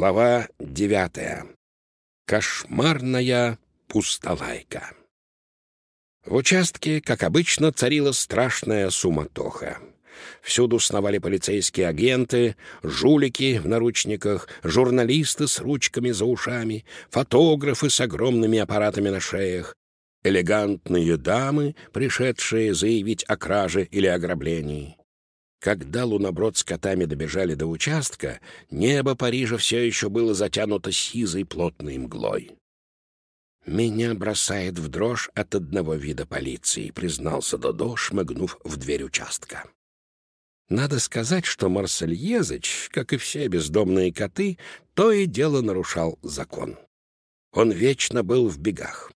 Глава девятая. Кошмарная пустолайка. В участке, как обычно, царила страшная суматоха. Всюду сновали полицейские агенты, жулики в наручниках, журналисты с ручками за ушами, фотографы с огромными аппаратами на шеях, элегантные дамы, пришедшие заявить о краже или ограблении. Когда луноброд с котами добежали до участка, небо Парижа все еще было затянуто сизой плотной мглой. «Меня бросает в дрожь от одного вида полиции», — признался Додо, шмыгнув в дверь участка. Надо сказать, что Марсельезыч, как и все бездомные коты, то и дело нарушал закон. Он вечно был в бегах.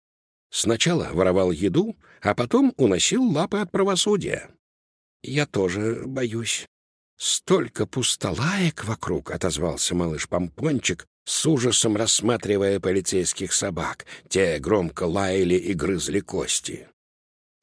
Сначала воровал еду, а потом уносил лапы от правосудия. «Я тоже боюсь». «Столько пустолаек вокруг», — отозвался малыш Помпончик, с ужасом рассматривая полицейских собак. Те громко лаяли и грызли кости.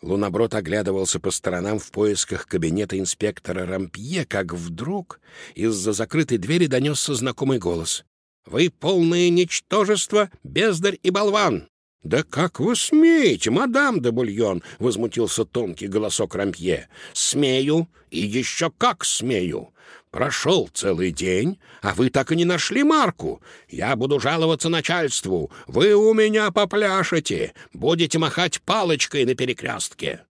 Луноброд оглядывался по сторонам в поисках кабинета инспектора Рампье, как вдруг из-за закрытой двери донесся знакомый голос. «Вы полное ничтожество, бездарь и болван! «Да как вы смеете, мадам де Бульон?» — возмутился тонкий голосок Рампье. «Смею, и еще как смею! Прошел целый день, а вы так и не нашли марку. Я буду жаловаться начальству. Вы у меня попляшете, будете махать палочкой на перекрестке».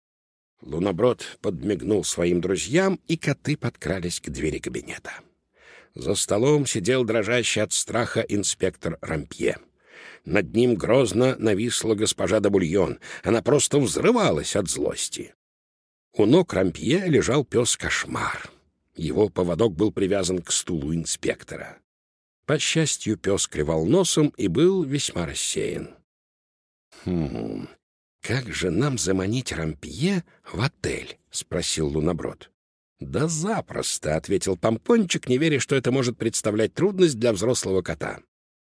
Луноброд подмигнул своим друзьям, и коты подкрались к двери кабинета. За столом сидел дрожащий от страха инспектор Рампье. Над ним грозно нависла госпожа Дабульон. Она просто взрывалась от злости. У ног Рампье лежал пес-кошмар. Его поводок был привязан к стулу инспектора. По счастью, пес клевал носом и был весьма рассеян. «Хм, как же нам заманить Рампье в отель?» — спросил Луноброд. «Да запросто», — ответил Помпончик, не веря, что это может представлять трудность для взрослого кота.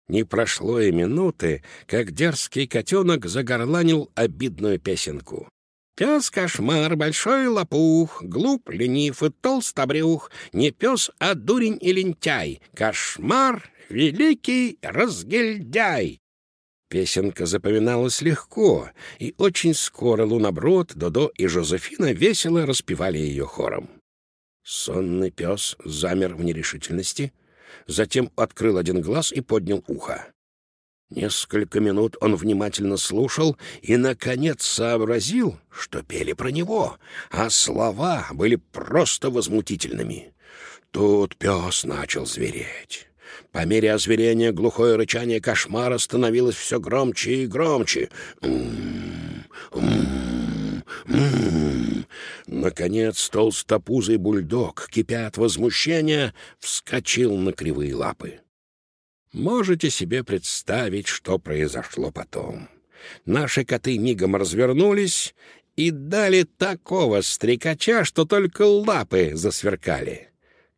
Не прошло и минуты, как дерзкий котенок загорланил обидную песенку. Пес — кошмар, большой лопух, глуп, ленив и толстобрюх, не пес, а дурень и лентяй, кошмар, великий разгильдяй. Песенка запоминалась легко, и очень скоро Луноброд, Додо и Жозефина весело распевали ее хором. Сонный пес замер в нерешительности — затем открыл один глаз и поднял ухо. Несколько минут он внимательно слушал и, наконец, сообразил, что пели про него, а слова были просто возмутительными. Тут пес начал звереть. По мере озверения глухое рычание кошмара становилось все громче и громче. «М -м -м -м Наконец толстопузый бульдог, кипя от возмущения, вскочил на кривые лапы. Можете себе представить, что произошло потом. Наши коты мигом развернулись и дали такого стрекача, что только лапы засверкали.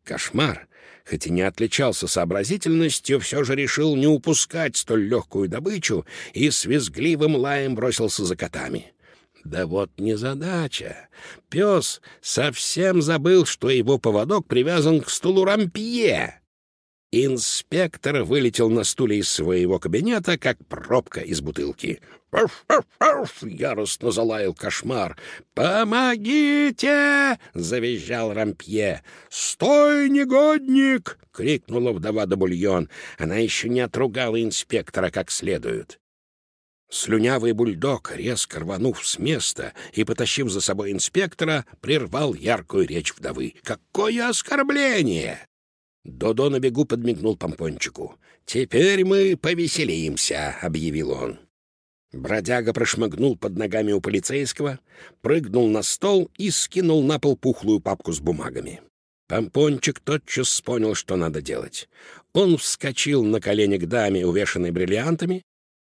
Кошмар, хоть и не отличался сообразительностью, все же решил не упускать столь легкую добычу и с визгливым лаем бросился за котами. Да вот незадача. Пес совсем забыл, что его поводок привязан к стулу рампье. Инспектор вылетел на стуле из своего кабинета, как пробка из бутылки. «Пф, пф, пф!» — яростно залаял кошмар. «Помогите!» — завизжал Рампье. «Стой, негодник!» — крикнула вдова Добульон. Она еще не отругала инспектора как следует. Слюнявый бульдог, резко рванув с места и потащив за собой инспектора, прервал яркую речь вдовы. «Какое оскорбление!» Додо на бегу подмигнул помпончику. «Теперь мы повеселимся», — объявил он. Бродяга прошмыгнул под ногами у полицейского, прыгнул на стол и скинул на пол пухлую папку с бумагами. Помпончик тотчас понял, что надо делать. Он вскочил на колени к даме, увешанной бриллиантами,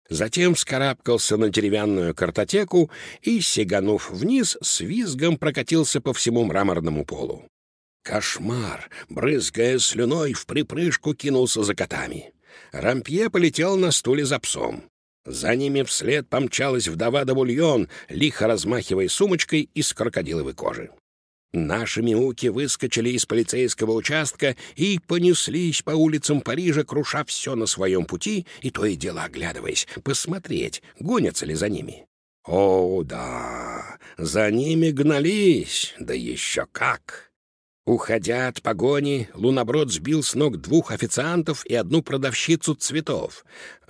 Затем вскарабкался на деревянную картотеку и, сиганув вниз, с визгом прокатился по всему мраморному полу. Кошмар, брызгая слюной, в припрыжку кинулся за котами. Рампье полетел на стуле за псом. За ними вслед помчалась вдова до бульон, лихо размахивая сумочкой из крокодиловой кожи. Наши мяуки выскочили из полицейского участка и понеслись по улицам Парижа, круша все на своем пути и то и дело оглядываясь, посмотреть, гонятся ли за ними. О, да, за ними гнались, да еще как! Уходя от погони, луноброд сбил с ног двух официантов и одну продавщицу цветов.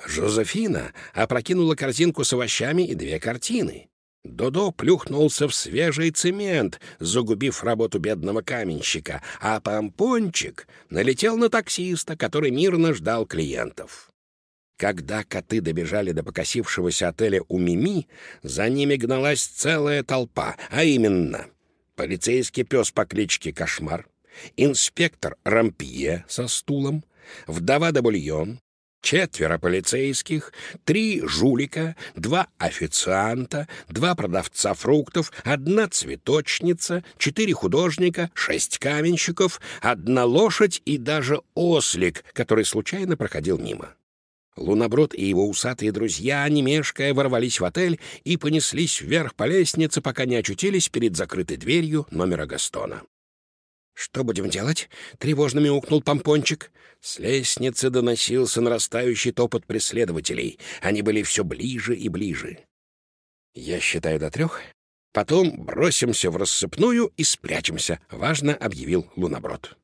Жозефина опрокинула корзинку с овощами и две картины. Додо плюхнулся в свежий цемент, загубив работу бедного каменщика, а помпончик налетел на таксиста, который мирно ждал клиентов. Когда коты добежали до покосившегося отеля у Мими, за ними гналась целая толпа, а именно полицейский пес по кличке Кошмар, инспектор Рампье со стулом, вдова де Бульон, четверо полицейских, три жулика, два официанта, два продавца фруктов, одна цветочница, четыре художника, шесть каменщиков, одна лошадь и даже ослик, который случайно проходил мимо. Луноброд и его усатые друзья, не мешкая, ворвались в отель и понеслись вверх по лестнице, пока не очутились перед закрытой дверью номера Гастона. «Что будем делать?» — тревожно мяукнул помпончик. С лестницы доносился нарастающий топот преследователей. Они были все ближе и ближе. «Я считаю до трех. Потом бросимся в рассыпную и спрячемся», — важно объявил Луноброд.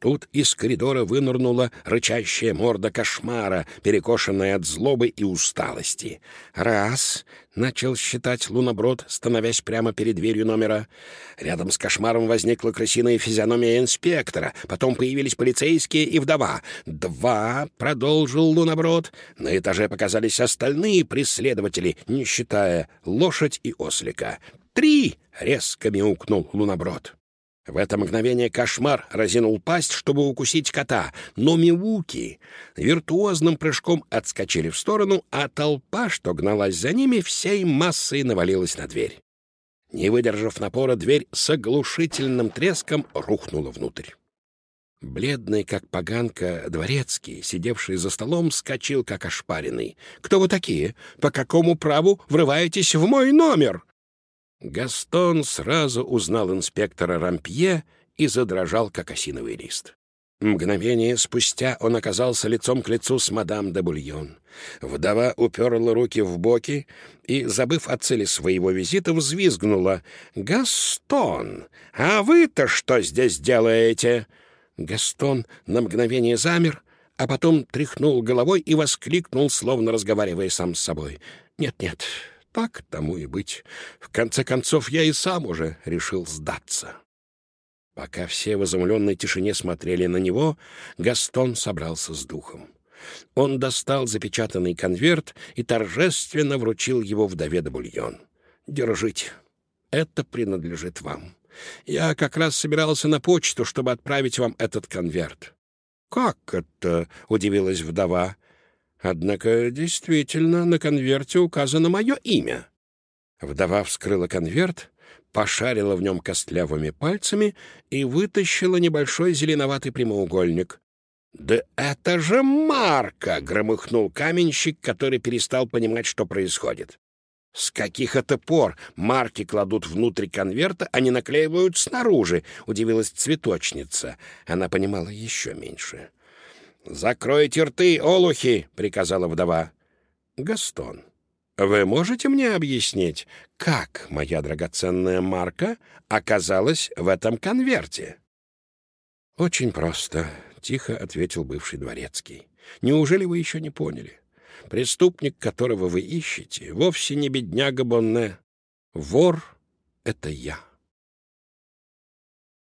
Тут из коридора вынырнула рычащая морда кошмара, перекошенная от злобы и усталости. «Раз!» — начал считать луноброд, становясь прямо перед дверью номера. Рядом с кошмаром возникла крысиная физиономия инспектора. Потом появились полицейские и вдова. «Два!» — продолжил луноброд. На этаже показались остальные преследователи, не считая лошадь и ослика. «Три!» — резко мяукнул луноброд. В это мгновение кошмар разинул пасть, чтобы укусить кота, но мивуки виртуозным прыжком отскочили в сторону, а толпа, что гналась за ними, всей массой навалилась на дверь. Не выдержав напора, дверь с оглушительным треском рухнула внутрь. Бледный, как поганка, дворецкий, сидевший за столом, скочил, как ошпаренный. «Кто вы такие? По какому праву врываетесь в мой номер?» Гастон сразу узнал инспектора Рампье и задрожал, как осиновый лист. Мгновение спустя он оказался лицом к лицу с мадам де Бульон. Вдова уперла руки в боки и, забыв о цели своего визита, взвизгнула. «Гастон, а вы-то что здесь делаете?» Гастон на мгновение замер, а потом тряхнул головой и воскликнул, словно разговаривая сам с собой. «Нет-нет, так тому и быть. В конце концов, я и сам уже решил сдаться. Пока все в изумленной тишине смотрели на него, Гастон собрался с духом. Он достал запечатанный конверт и торжественно вручил его вдове де Бульон. «Держите. Это принадлежит вам. Я как раз собирался на почту, чтобы отправить вам этот конверт». «Как это?» — удивилась вдова. Однако действительно на конверте указано мое имя. Вдова вскрыла конверт, пошарила в нем костлявыми пальцами и вытащила небольшой зеленоватый прямоугольник. «Да это же Марка!» — громыхнул каменщик, который перестал понимать, что происходит. «С каких это пор марки кладут внутрь конверта, а не наклеивают снаружи?» — удивилась цветочница. Она понимала еще меньше. «Закройте рты, олухи!» — приказала вдова. «Гастон, вы можете мне объяснить, как моя драгоценная марка оказалась в этом конверте?» «Очень просто», — тихо ответил бывший дворецкий. «Неужели вы еще не поняли? Преступник, которого вы ищете, вовсе не бедняга Бонне. Вор — это я».